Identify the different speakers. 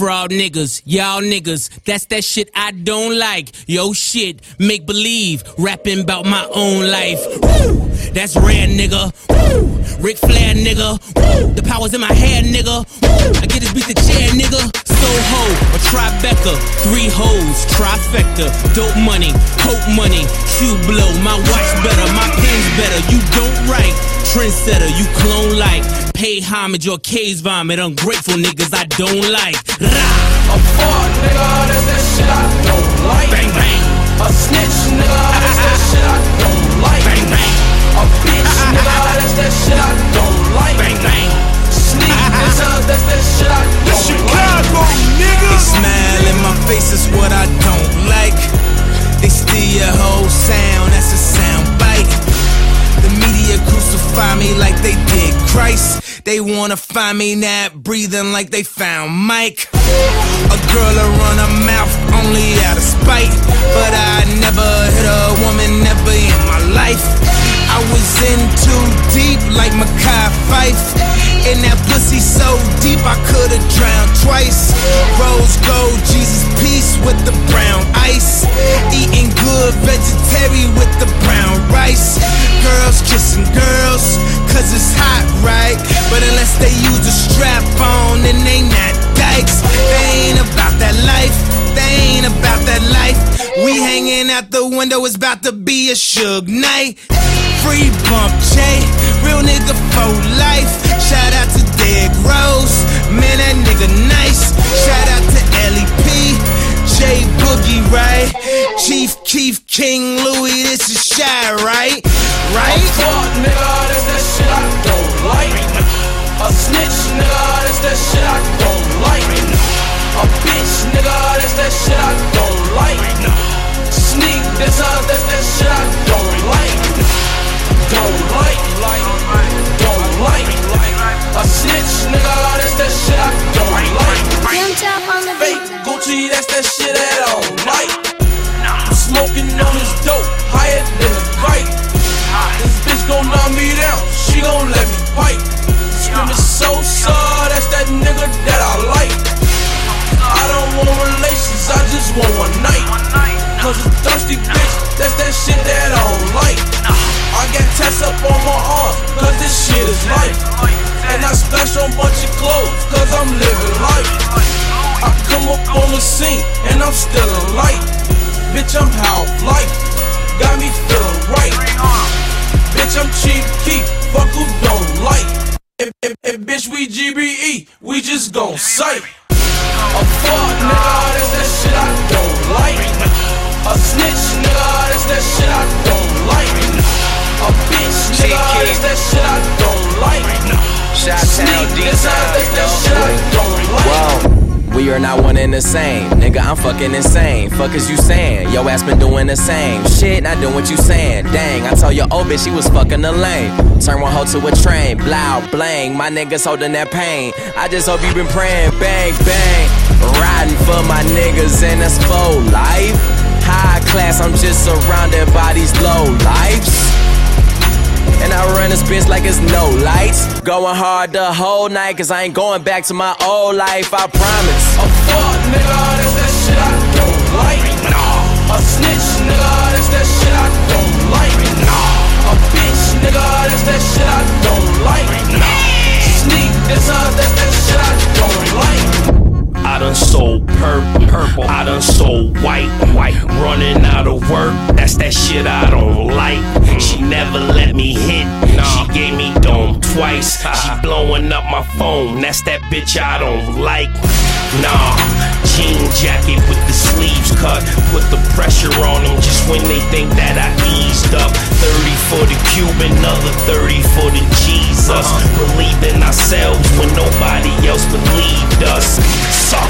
Speaker 1: Fraud niggas, y'all niggas, that's that shit I don't like. Yo shit, make believe, rapping about my own life. Woo! That's rare nigga. Woo! Ric Flair nigga. Woo! The power's in my hair nigga. Woo! I get this beat the chair nigga. Soho, a Tribeca, three hoes, trifecta, dope money, hope money, shoe blow, my watch better, my pen's better. You don't write, trendsetter, you clone like, pay homage or case vomit, ungrateful niggas I don't like. Rah!
Speaker 2: Fraud, nigga, that's that shit I
Speaker 3: They wanna find me not breathing like they found Mike. A girl will run her mouth only out of spite. But I never hit a woman, never in my life. I was in too deep like Makai Fife. And that pussy so deep I could've drowned twice. Rose gold, Jesus peace with the brown ice. Window, it's about to be a Suge night. Free Bump J. Real nigga for life. Shout out to Derrick Rose. Man, that nigga nice. Shout out to LEP. J Boogie, right? Chief Keef King Louie, this is Chi, right? Right?
Speaker 2: Fraud, nigga, That's that shit that life. Got me feeling right. Bitch, I'm Chief Keef. Fuck who don't like. And, and, and bitch, we GBE. We just gon' sight. A fuck, nigga, that's that shit I don't like. A snitch, nigga, that's that shit I don't like. A bitch, nigga, that's that shit I don't like. Sneak that's that shit
Speaker 4: Are not one and the same. Nigga, I'm fucking insane. Fuck is you saying? Yo ass been doing the same. Shit, not doing what you saying. Dang, I told your old bitch she was fucking the lane. Turn one hoe to a train. Blow, blang. My niggas holding that pain. I just hope you been praying. Bang, bang. Riding for my niggas and that's for life. High class, I'm just surrounded by these low lives. And I run this bitch like it's no lights. Going hard the whole night, cause I ain't going back to my old life, I promise.
Speaker 2: A fuck, nigga, that's that shit I don't like. Nah. A snitch, nigga,
Speaker 5: white, white. Running out of work, that's that shit I don't like. She never let me hit. She gave me dome twice. She blowing up my phone, that's that bitch I don't like. Nah, jean jacket with the sleeves cut. Put the pressure on them just when they think that I eased up. 30 for the Cuban, another 30 for the Jesus. Uh-huh. Believe in ourselves when nobody else believed us. Suckers.